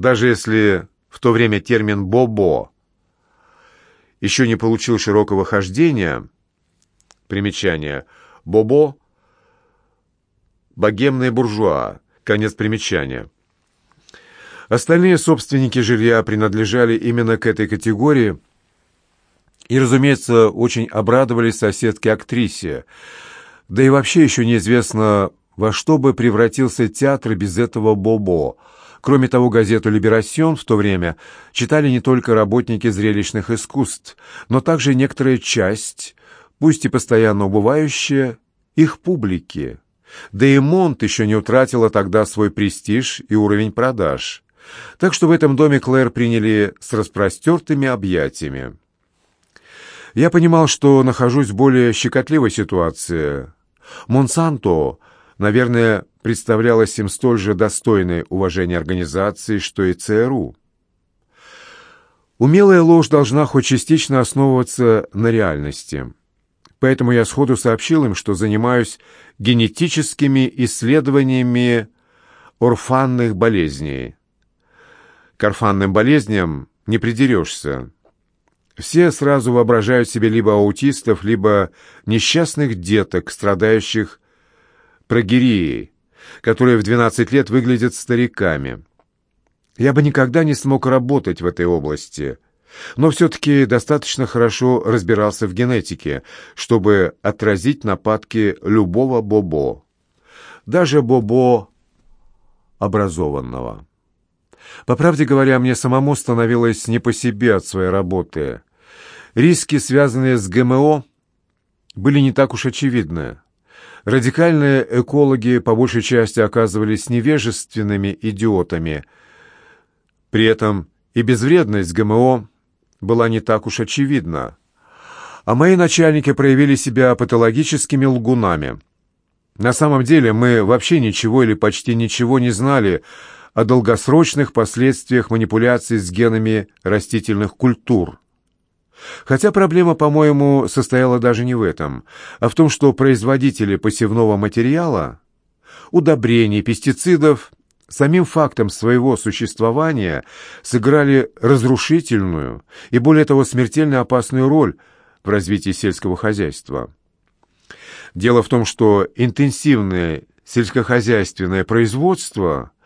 даже если в то время термин «бобо» еще не получил широкого хождения, примечание «бобо» — богемные буржуа, конец примечания. Остальные собственники жилья принадлежали именно к этой категории и, разумеется, очень обрадовались соседке-актрисе, да и вообще еще неизвестно, во что бы превратился театр без этого «бобо», Кроме того, газету «Либерасьон» в то время читали не только работники зрелищных искусств, но также некоторая часть, пусть и постоянно убывающая, их публики. Да и Монт еще не утратила тогда свой престиж и уровень продаж. Так что в этом доме Клэр приняли с распростертыми объятиями. Я понимал, что нахожусь в более щекотливой ситуации. Монсанто, наверное, представлялась им столь же достойной уважения организации, что и ЦРУ. Умелая ложь должна хоть частично основываться на реальности. Поэтому я сходу сообщил им, что занимаюсь генетическими исследованиями орфанных болезней. К орфанным болезням не придерешься. Все сразу воображают себе либо аутистов, либо несчастных деток, страдающих прогерией, которые в 12 лет выглядят стариками. Я бы никогда не смог работать в этой области, но все-таки достаточно хорошо разбирался в генетике, чтобы отразить нападки любого бобо, даже бобо образованного. По правде говоря, мне самому становилось не по себе от своей работы. Риски, связанные с ГМО, были не так уж очевидны. Радикальные экологи по большей части оказывались невежественными идиотами. При этом и безвредность ГМО была не так уж очевидна. А мои начальники проявили себя патологическими лгунами. На самом деле мы вообще ничего или почти ничего не знали о долгосрочных последствиях манипуляций с генами растительных культур. Хотя проблема, по-моему, состояла даже не в этом, а в том, что производители посевного материала, удобрений, пестицидов самим фактом своего существования сыграли разрушительную и, более того, смертельно опасную роль в развитии сельского хозяйства. Дело в том, что интенсивное сельскохозяйственное производство –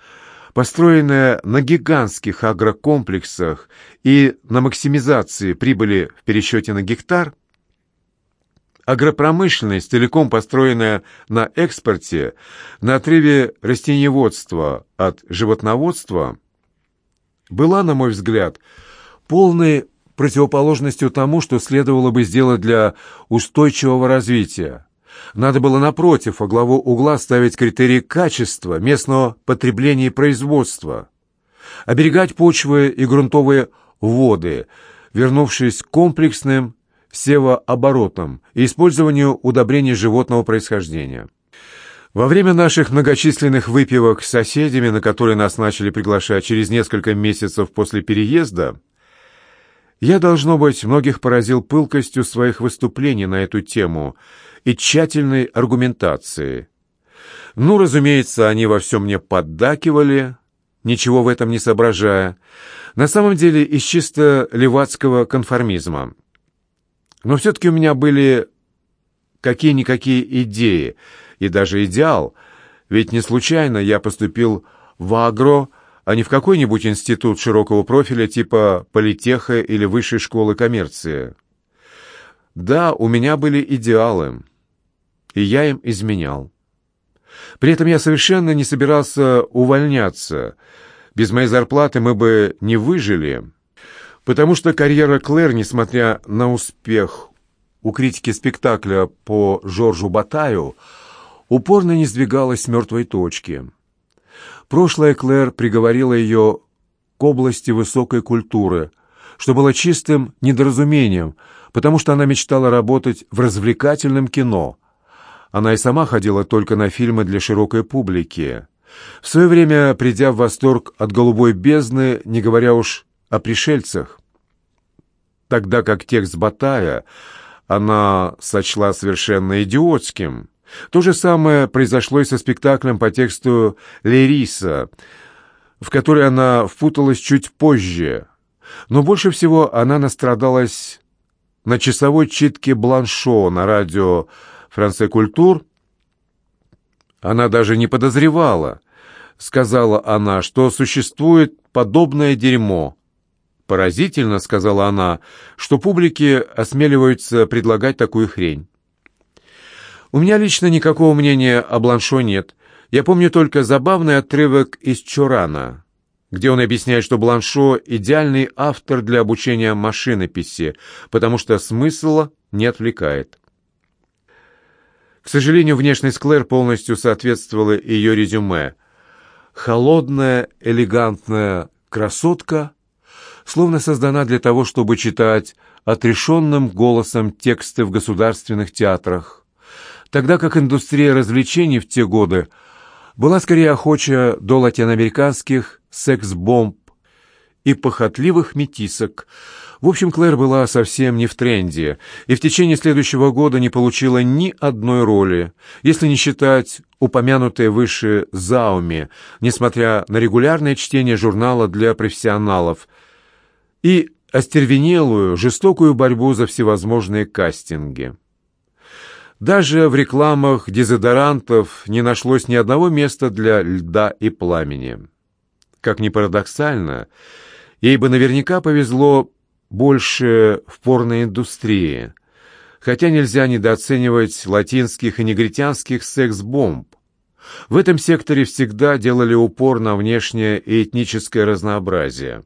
построенная на гигантских агрокомплексах и на максимизации прибыли в пересчете на гектар, агропромышленность, целиком построенная на экспорте, на отрыве растениеводства от животноводства, была, на мой взгляд, полной противоположностью тому, что следовало бы сделать для устойчивого развития. Надо было, напротив, во главу угла ставить критерии качества, местного потребления и производства, оберегать почвы и грунтовые воды, вернувшись к комплексным севооборотам и использованию удобрений животного происхождения. Во время наших многочисленных выпивок с соседями, на которые нас начали приглашать через несколько месяцев после переезда, я, должно быть, многих поразил пылкостью своих выступлений на эту тему – и тщательной аргументации. Ну, разумеется, они во всем мне поддакивали, ничего в этом не соображая, на самом деле из чисто левацкого конформизма. Но все-таки у меня были какие-никакие идеи и даже идеал, ведь не случайно я поступил в агро, а не в какой-нибудь институт широкого профиля типа политеха или высшей школы коммерции. Да, у меня были идеалы и я им изменял. При этом я совершенно не собирался увольняться. Без моей зарплаты мы бы не выжили, потому что карьера Клэр, несмотря на успех у критики спектакля по Жоржу Батаю, упорно не сдвигалась с мертвой точки. Прошлое Клэр приговорила ее к области высокой культуры, что было чистым недоразумением, потому что она мечтала работать в развлекательном кино – она и сама ходила только на фильмы для широкой публики. В свое время, придя в восторг от «Голубой бездны», не говоря уж о пришельцах. Тогда как текст Батая она сочла совершенно идиотским. То же самое произошло и со спектаклем по тексту Лериса, в который она впуталась чуть позже, но больше всего она настрадалась на часовой читке Бланшо на радио «Франце Культур». Она даже не подозревала, сказала она, что существует подобное дерьмо. Поразительно, сказала она, что публике осмеливаются предлагать такую хрень. У меня лично никакого мнения о Бланшо нет. Я помню только забавный отрывок из Чорана, где он объясняет, что Бланшо — идеальный автор для обучения машинописи, потому что смысла не отвлекает. К сожалению, внешность Клэр полностью соответствовала ее резюме. Холодная, элегантная красотка, словно создана для того, чтобы читать отрешенным голосом тексты в государственных театрах, тогда как индустрия развлечений в те годы была скорее охоча до латиноамериканских секс-бомб и похотливых метисок. В общем, Клэр была совсем не в тренде, и в течение следующего года не получила ни одной роли, если не считать упомянутые выше Зауми, несмотря на регулярное чтение журнала для профессионалов и остервенелую, жестокую борьбу за всевозможные кастинги. Даже в рекламах дезодорантов не нашлось ни одного места для льда и пламени. Как ни парадоксально, ей бы наверняка повезло больше в порноиндустрии, хотя нельзя недооценивать латинских и негритянских секс-бомб. В этом секторе всегда делали упор на внешнее и этническое разнообразие.